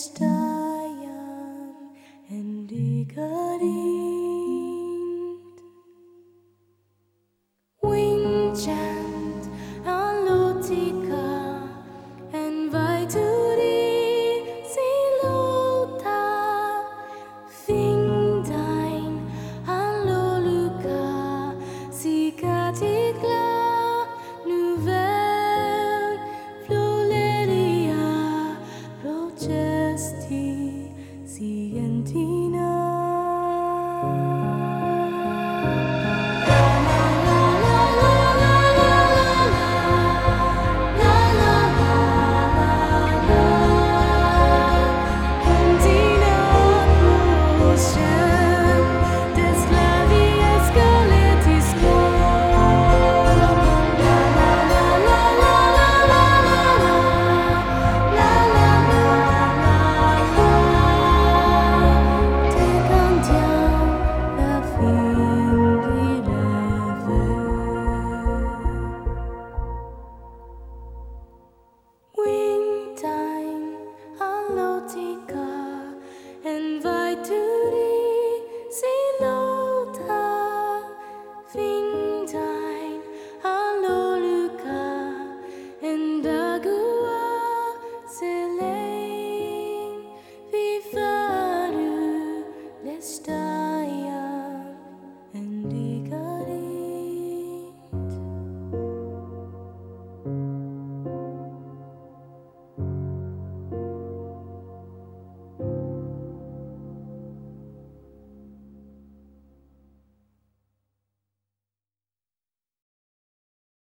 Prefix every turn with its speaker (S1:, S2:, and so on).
S1: Let's and Igari.